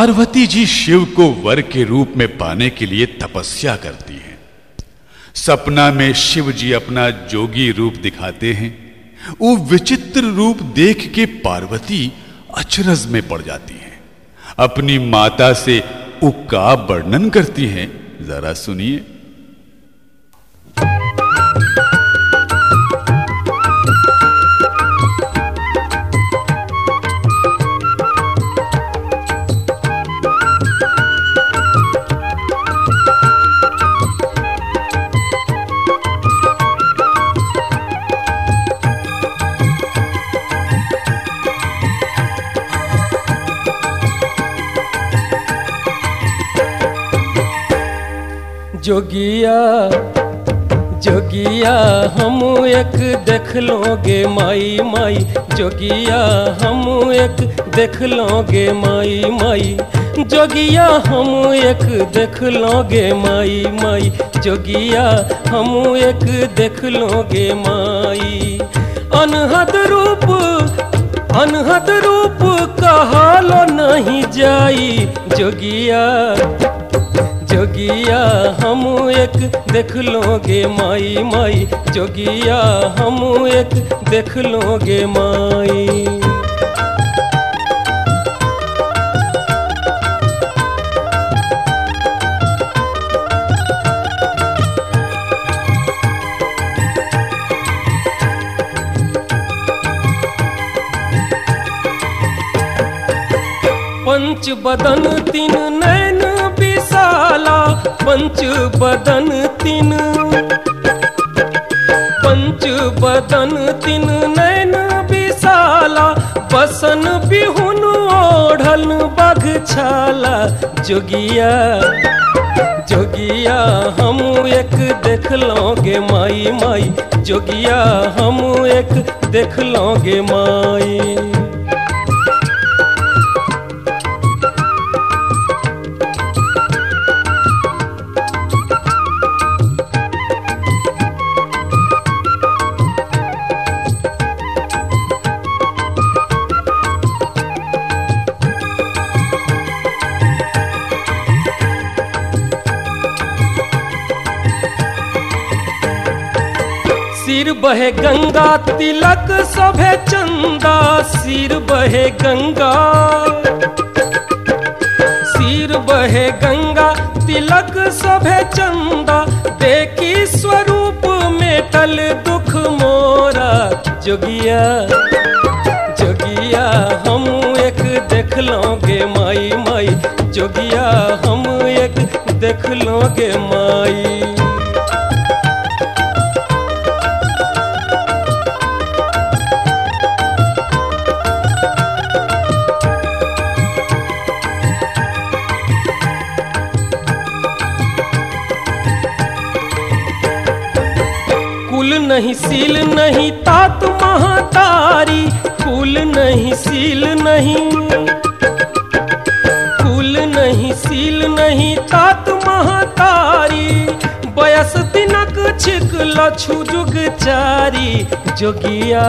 पार्वती जी शिव को वर के रूप में पाने के लिए तपस्या करती हैं। सपना में शिव जी अपना जोगी रूप दिखाते हैं। वो विचित्र रूप देख के पार्वती अचरज में पड़ जाती हैं। अपनी माता से उका वर्णन करती हैं। जरा सुनिए। जोगिया जोगिया, हम एक देख लोगे माई माई। जोगिया, हम एक देख लोगे माई माई। जोगिया, हम एक देख लोगे माई माई। जोगिया, हम एक देख लोगे माई। अनहद रूप अनहद रूप कहालो नहीं जाई। जोगिया जोगिया हम एक देख लोगे माई माई। जोगिया हम एक देख लोगे माई। बदन तीन नैन विशाला, पंच बदन तीन। पंच बदन तीन नैन विशाला, बसन बिहुन ओढ़ल बघ छाला जोगिया जोगिया, हम एक देख लोगे माई माई। जोगिया, हम एक देख लोगे माई। सिर बहे गंगा, तिलक सभे चंदा। सिर बहे गंगा। सिर बहे गंगा, तिलक सभे चंदा। देखी स्वरूप में टल दुख मोरा। जोगिया जोगिया, हम एक देख लोगे माई माई। जोगिया, हम एक देख लोगे माई। कुल नहीं, सील नहीं, तात महातारी। फूल नहीं, सील नहीं। कुल नहीं, सील नहीं, तात महातारी। बयस दिनक छिक लछु जुग चारी जोगिया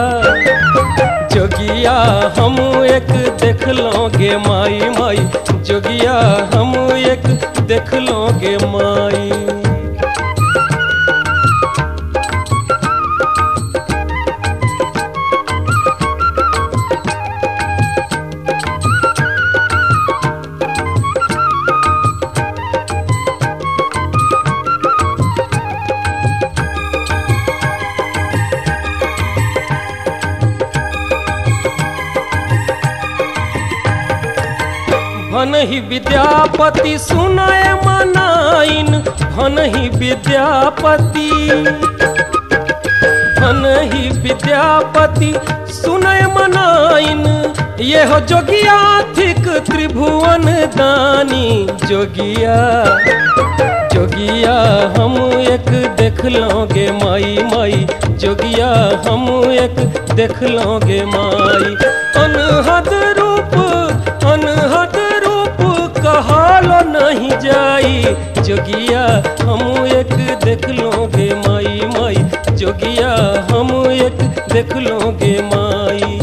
जोगिया, हम एक देख लोगे माई माई। जोगिया, हम एक देख लोगे माई। भन ही विद्यापति सुनाय मनाइन भन ही विद्यापति। भन ही विद्यापति सुनय मनाइन ये हो जोगिया थिक त्रिभुवन दानी। जोगिया जोगिया हम एक देख लोगे माई माई। जोगिया हम एक देख लोगे माई। अनहद जाई, जोगिया, हम एक देख लोगे माई माई। जोगिया, हम एक देख लोगे माई।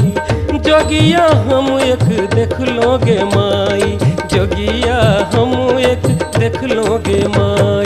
जोगिया, हम एक देख लोगे माई। जोगिया, हम एक देख लोगे माई।